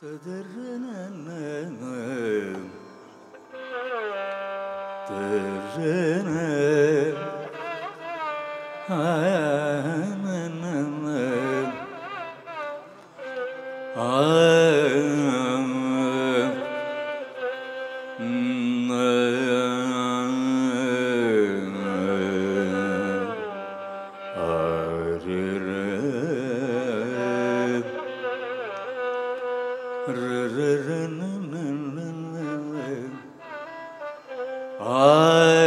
Ah I.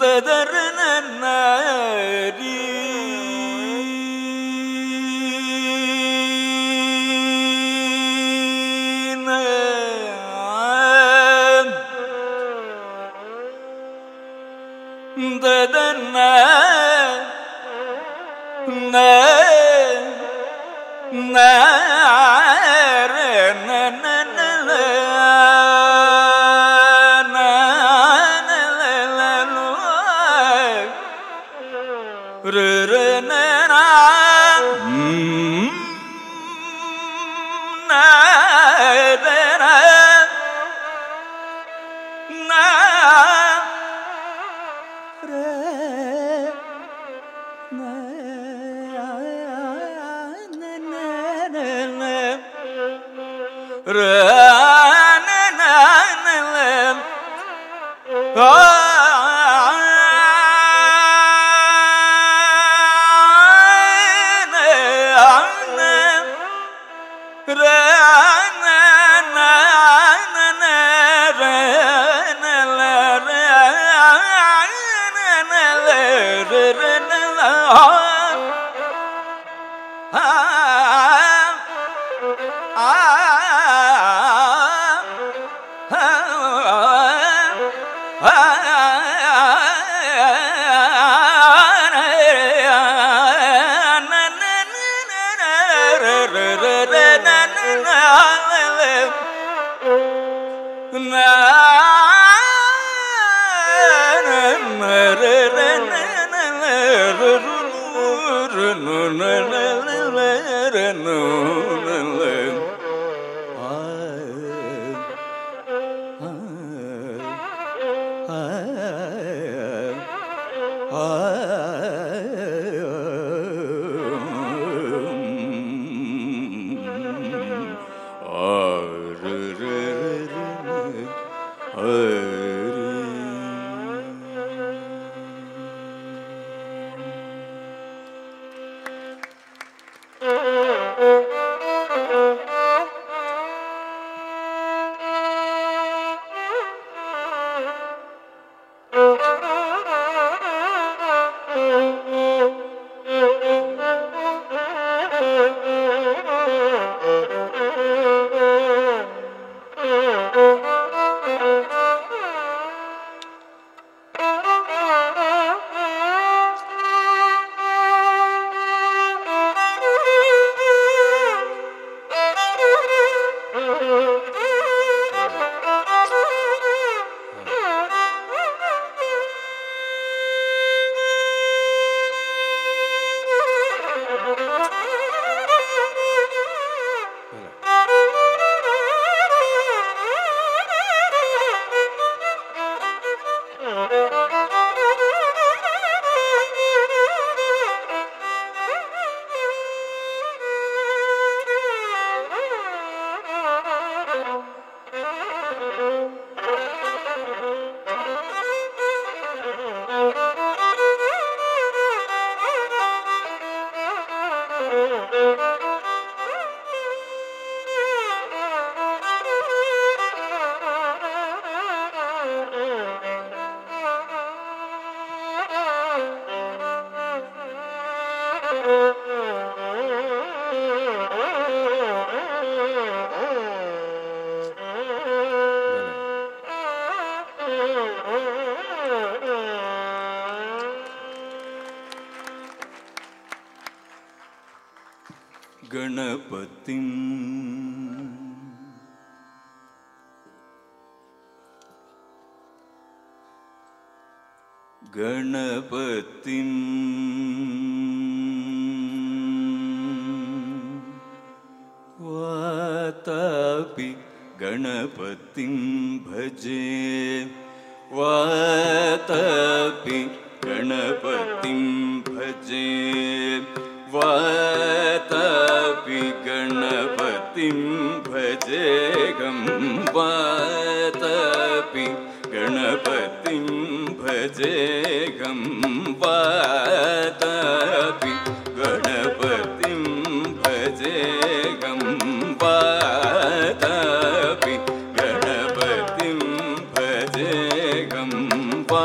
ததர गणपतिम् वातापि गणपतिं भजे वातापि गणपतिं भजे वातापि गणपतिं भजे गं वातापि गणपतिं भजे म् पात गणपतिं भजे गं पात गणपतिं भजे गम् पा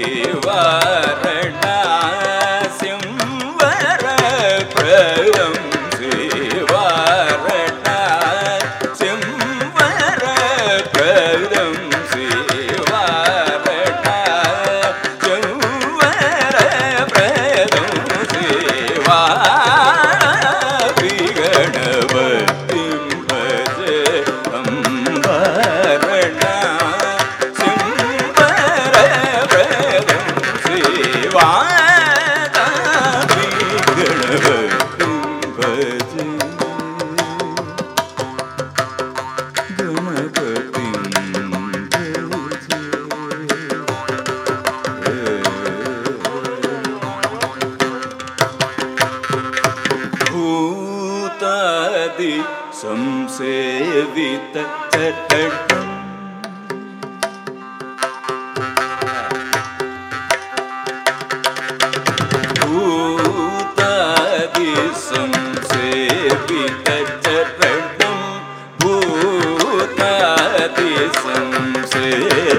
ಶಿವ संशय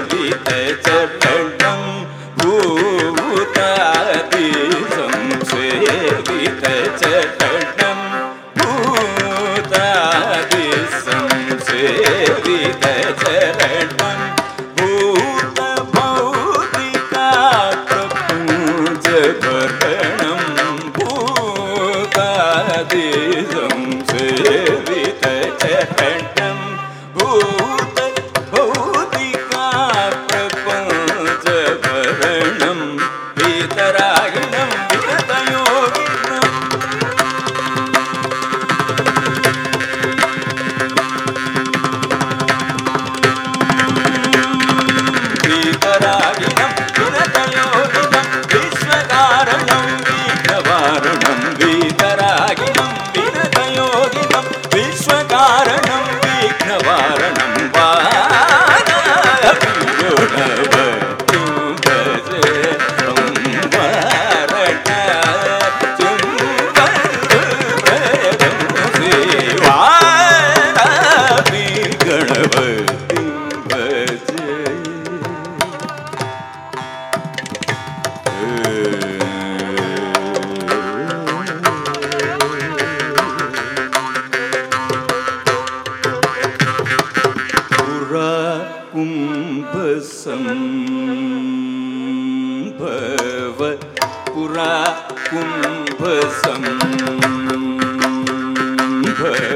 good.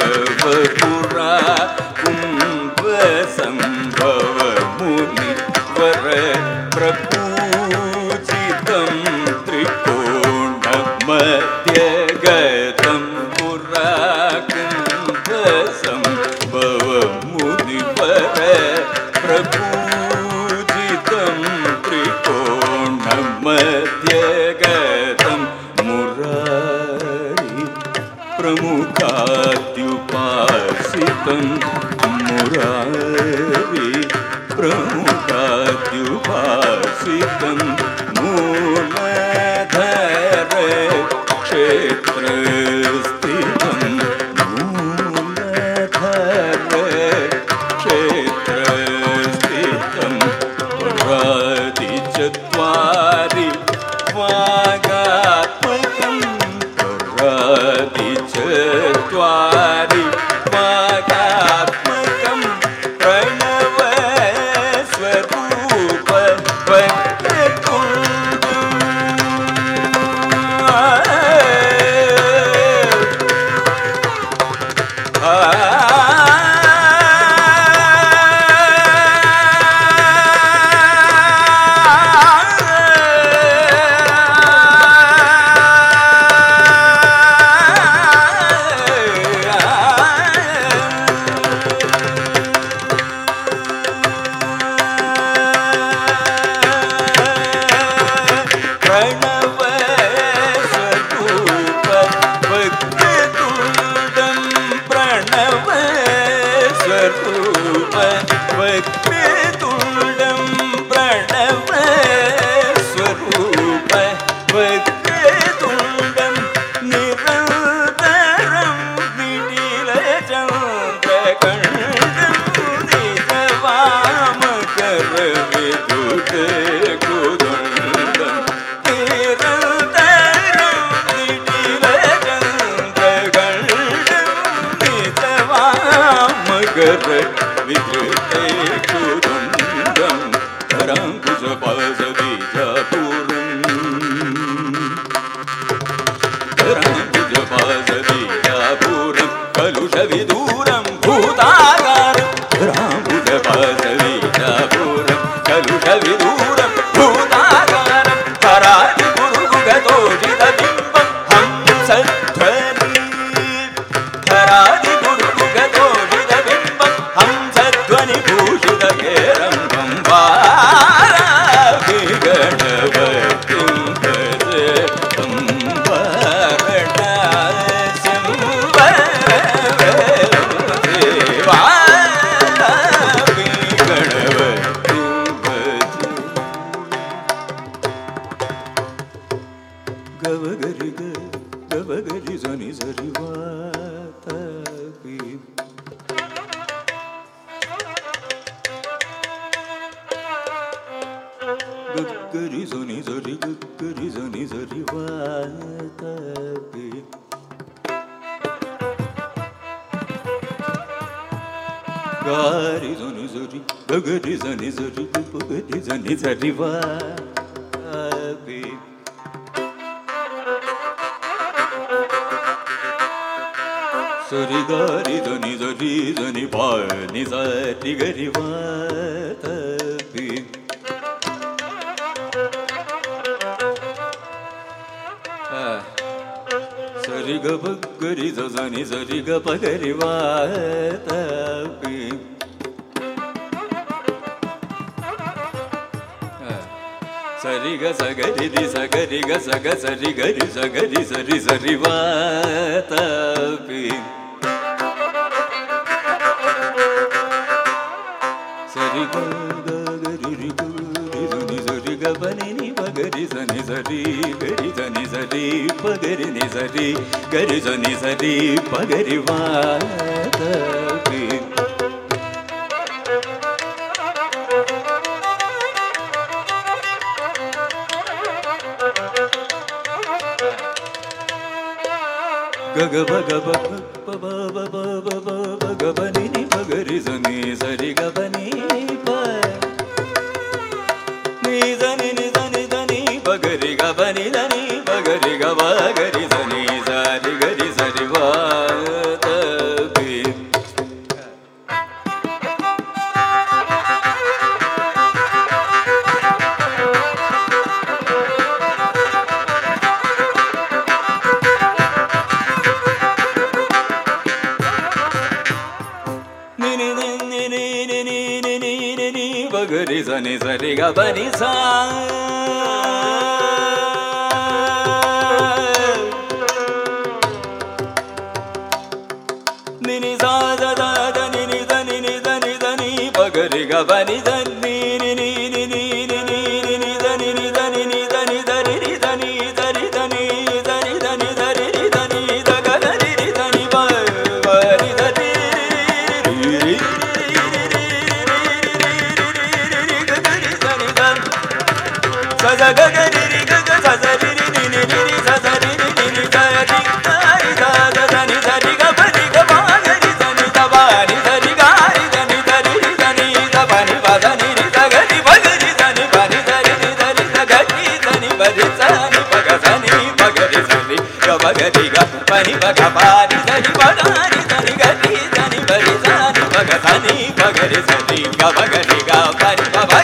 గురుముఖాద్యుపాసితం avec राम्बुजपासबीजापुरम् कलुषविदूरं भूताकारं gari zoni zori bagari zani zori bagari zani zari va api sori gari zoni zori zoni pa ni zari gari va tapi sori ga bagari zani zori ga bagari va tapi సరి గ సగరి రి సగరి గ సగ సరి గరి సగరి సరి సరి వాతపి సరి గ గరి రి గరి సరి గ బని ని పగరి సని సరి గరి సని సరి పగరి ని సరి గరి సని సరి పగరి వాతపి గగ భగ భగ భగ భగ భగ భగ భగ భగ భగ భగ భగ భగ ನಿಜ ನಿಜ ರಿಗ ಬನಿಸ ನಿನಿ ಸಾದ ನಿನಿ ದ ನಿನಿ ದ ನಿನಿ ದ ನಿ ಬಗರಿಗ ಬನಿದ భగవారి సరి బడారి సరి గతి సని బరి సారి భగ సని భగరి సని గ భగరి గ పరి భవ